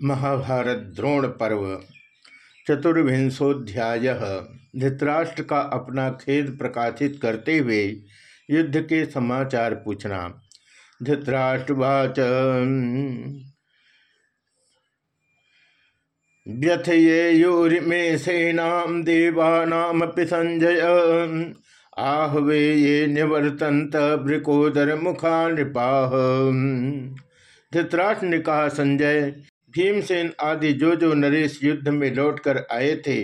महाभारत द्रोण पर्व चतुर्विंशोध्याय धृतराष्ट्र का अपना खेद प्रकाशित करते हुए युद्ध के समाचार पूछना। धृतराष्ट्रवाच व्यथ ये व्यथये सेना देवानामपि संजय। आहवे ये निवर्तंत वृकोदर मुखा नृपा धृतराष्ट्र ने कहा, संजय भीमसेन आदि जो जो नरेश युद्ध में लौटकर आए थे,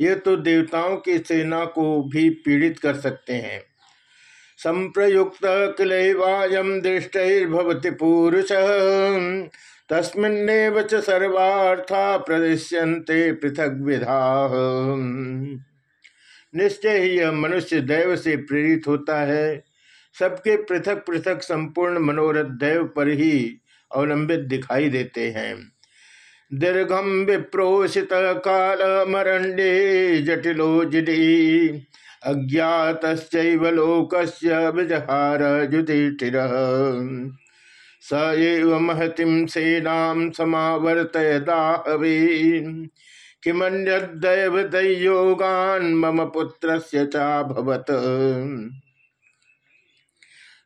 ये तो देवताओं की सेना को भी पीड़ित कर सकते हैं। संप्रयुक्त किलवायम दृष्टि पुरुष, तस्मिन्नेव च सर्वार्था प्रदृश्यन्ते पृथक विधा। निश्चय ही यह मनुष्य दैव से प्रेरित होता है। सबके पृथक पृथक संपूर्ण मनोरथ दैव पर ही अवलंबित दिखाई देते हैं। दीर्घम विप्रोषित काल मरण्डे जटिलो जिडी अज्ञात लोक विजहार युधिष्ठिर स एव महतिम सेना समावर्तयदाहवे। किमन्यदैव दैयोगान मम पुत्र चाभवत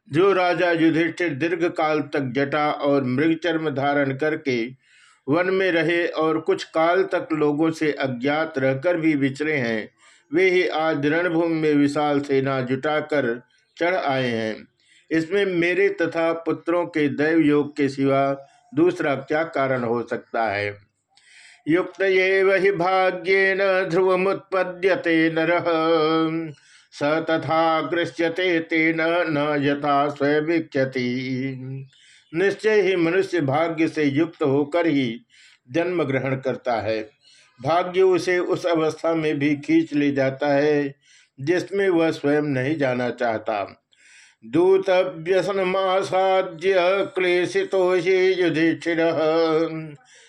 जो राजा युधिष्ठिर दीर्घ काल तक जटा और मृगचर्म धारण करके वन में रहे और कुछ काल तक लोगों से अज्ञात रहकर भी विचरे हैं। वे ही आज रणभूमि में विशाल सेना जुटाकर चढ़ आए हैं। इसमें मेरे तथा पुत्रों के दैव योग के सिवा दूसरा क्या कारण हो सकता है? युक्त ये वही भाग्य न ध्रुव मुत्पद्यते नर। स तथा गृह्यते तेन न यथा स्वयं निश्चय ही मनुष्य भाग्य से युक्त होकर ही जन्म ग्रहण करता है। भाग्य उसे उस अवस्था में भी खींच ले जाता है, जिसमें वह स्वयं नहीं जाना चाहता। दूत व्यसन मासाद्य क्लेशितो युधिष्ठिर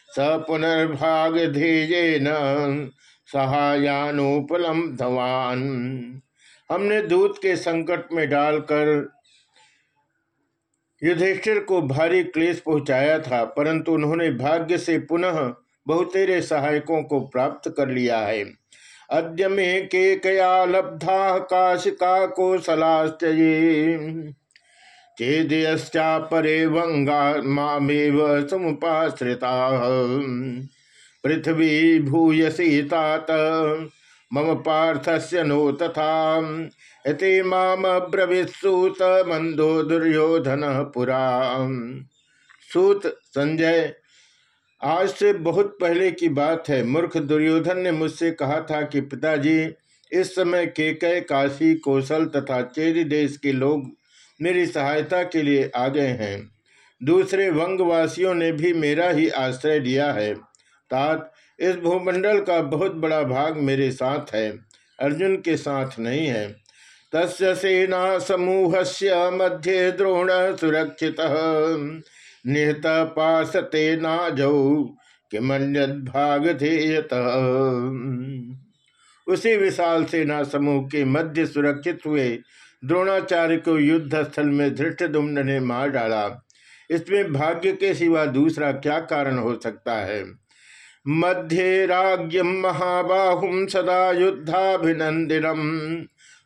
स पुनर्भाग धेय न सहायानुपलम धवान हमने दूत के संकट में डालकर युधिष्ठिर को भारी क्लेश पहुँचाया था, परंतु उन्होंने भाग्य से पुनः बहुतेरे सहायकों को प्राप्त कर लिया है। अद्य में के कया लब्धा काशिका को सलाश्चये चेदयश्चा परे वंगा मामेव समुपाश्रिता। पृथ्वी भूयसी तात। मम पार्थस्य नो तथा इति माम ब्रवीसूत मंदो दुर्योधन पुरा सूत संजय, आज से बहुत पहले की बात है। मूर्ख दुर्योधन ने मुझसे कहा था कि पिताजी, इस समय केकय काशी, कौशल तथा चेरी देश के लोग मेरी सहायता के लिए आ गए हैं। दूसरे वंगवासियों ने भी मेरा ही आश्रय लिया है। तात इस भूमंडल का बहुत बड़ा भाग मेरे साथ है, अर्जुन के साथ नहीं है। तस्य सेना समूह से मध्य द्रोण सुरक्षित। निहत पासते नाजौ किमन्यत उसी विशाल सेना समूह के मध्य सुरक्षित हुए, द्रोणाचार्य को युद्ध स्थल में धृष्ट दुम्न ने मार डाला। इसमें भाग्य के सिवा दूसरा क्या कारण हो सकता है? मध्ये राज्यम महाबाहुम सदा युद्धाभिनंदिनम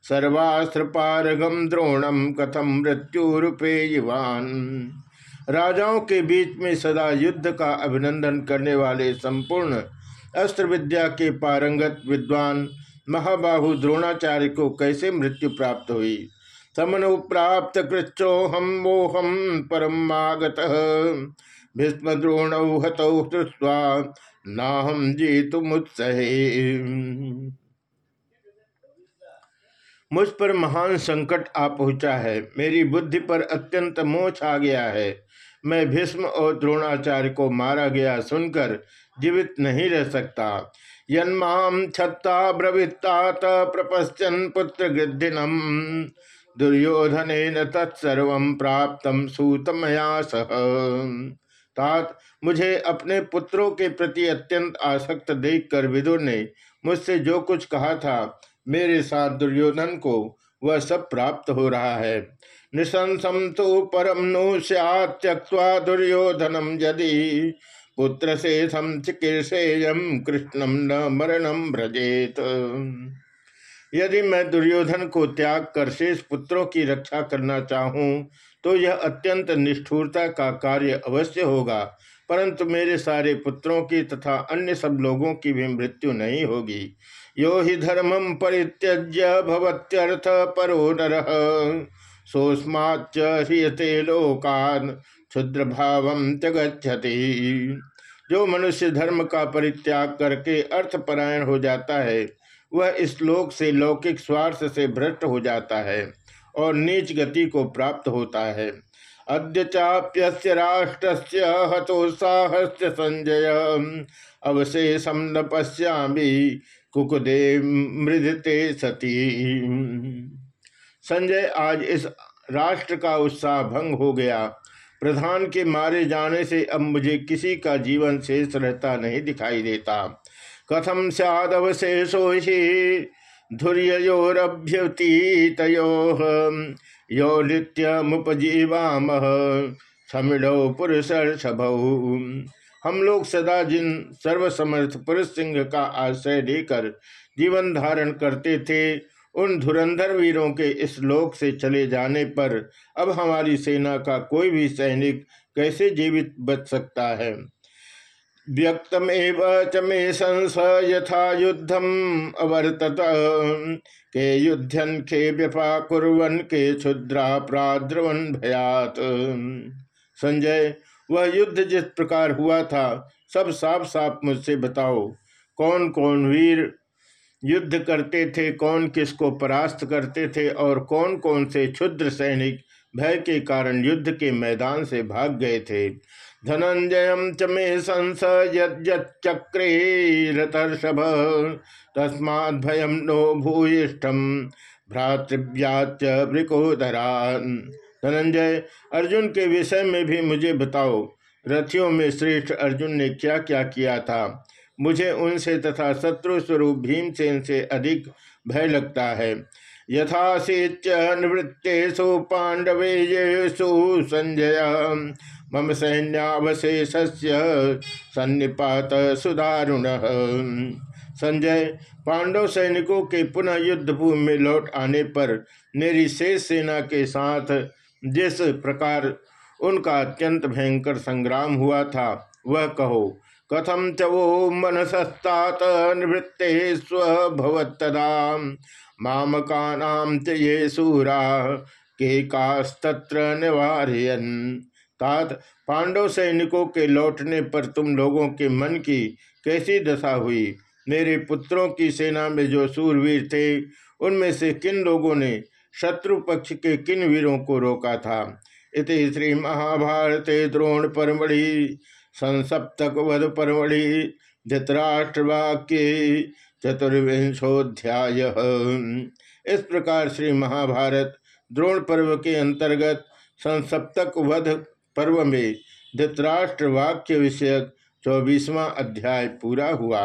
सर्वास्त्र पारगम द्रोणम कथम मृत्यु रूपे युवान। राजाओं के बीच में सदा युद्ध का अभिनंदन करने वाले संपूर्ण अस्त्र विद्या के पारंगत विद्वान महाबाहु द्रोणाचार्य को कैसे मृत्यु प्राप्त हुई? समनु प्राप्त कृच्छो हम मोहम परमागत। भीष्म द्रोण हतौ ना हम जीतु मुत्सहे मुझ पर महान संकट आ पहुँचा है। मेरी बुद्धि पर अत्यंत मोह आ गया है। मैं भीष्म और द्रोणाचार्य को मारा गया सुनकर जीवित नहीं रह सकता। यन्माम छत्ता ब्रवित्तात प्रपश्चन पुत्र गृद्धिनम। दुर्योधन तत्सर्व प्राप्त सूतमया सह। तात मुझे अपने पुत्रों के प्रति अत्यंत आसक्त देखकर विदुर ने मुझसे जो कुछ कहा था, मेरे साथ दुर्योधन को वह सब प्राप्त हो रहा है। निशंसम तो परम नो त्यक्वा दुर्योधनम यदि पुत्र से चिकीर्षेयम कृष्णम न मरणम भ्रजेत यदि मैं दुर्योधन को त्याग कर शेष पुत्रों की रक्षा करना चाहूँ तो यह अत्यंत निष्ठुरता का कार्य अवश्य होगा, परंतु मेरे सारे पुत्रों की तथा अन्य सब लोगों की भी मृत्यु नहीं होगी। यो ही धर्मम परित्यज्य भवत्यर्थ परो नर। ह्रियते लोकान क्षुद्र भाव त्यगछति जो मनुष्य धर्म का परित्याग करके अर्थपरायण हो जाता है वह इस लोक से लौकिक स्वार्थ से भ्रष्ट हो जाता है और नीच गति को प्राप्त होता है। अद्य चाप्य राष्ट्र हतोत्साह संजय अवशेषम न पश्यामी मृदते सती संजय आज इस राष्ट्र का उत्साह भंग हो गया। प्रधान के मारे जाने से अब मुझे किसी का जीवन शेष रहता नहीं दिखाई देता। कथम सदवशेषो ही धुर्योरभ्युतीतो यो मुपजीवाम समिड़ो पुरुष हम लोग सदा जिन सर्वसमर्थ पुरुष सिंह का आश्रय लेकर जीवन धारण करते थे, उन धुरंधर वीरों के इस लोक से चले जाने पर अब हमारी सेना का कोई भी सैनिक कैसे जीवित बच सकता है? व्यक्तमेव च मे संस यथा युद्धम अवर्तत। के युद्धन, के व्यपा कुरन के क्षुद्रा प्राद्रवन भयात। संजय, वह युद्ध जिस प्रकार हुआ था, सब साफ़ साफ़ मुझसे बताओ। कौन कौन वीर युद्ध करते थे, कौन किसको परास्त करते थे, और कौन कौन से क्षुद्र सैनिक भय के कारण युद्ध के मैदान से भाग गए थे। धनंजय च मे संस रतर्षभ तस्मा भयम नो भूयिष्ठम भ्रातृव्याच वृकोधरा धनंजय, अर्जुन के विषय में भी मुझे बताओ। रथियों में श्रेष्ठ अर्जुन ने क्या क्या किया था? मुझे उनसे तथा शत्रु स्वरूप भीमसेन से अधिक भय लगता है। यथाशीच निवृत्तेषु पांडवेशु संजय। मम सैन्यावशेष सन्निपात सुदारुण संजय, पांडव सैनिकों के पुनः युद्ध भूमि में लौट आने पर मेरी शेष सेना के साथ जिस प्रकार उनका अत्यंत भयंकर संग्राम हुआ था, वह कहो कथम च वो मनसस्तात निवृत्ते स्वभवत्तदा मामका च ये सूरा के कास्तत्र निवारयन। तात, पांडव सैनिकों के लौटने पर तुम लोगों के मन की कैसी दशा हुई? मेरे पुत्रों की सेना में जो सूरवीर थे, उनमें से किन लोगों ने शत्रु पक्ष के किन वीरों को रोका था? इति श्री महाभारत द्रोण परमढ़ि, संसप्तक वध परमढ़ि धृतराष्ट्रवाक्य चतुर्विंशोध्याय इस प्रकार श्री महाभारत द्रोण पर्व के अंतर्गत संसप्तक वध पर्व में धृतराष्ट्र वाक्य विषयक चौबीसवां अध्याय पूरा हुआ।